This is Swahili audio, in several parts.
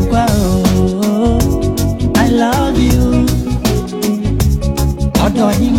Oh, I love you. Ọ̀dọ̀ yín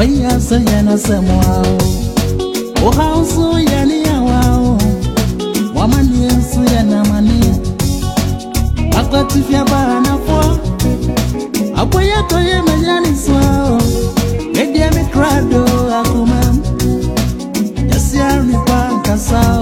wayaza ya ohauso yaniyawao wamaliesu yanamani akatifya media apoyatoye menyaniswao mediamikrado akuma yasiarnipankasao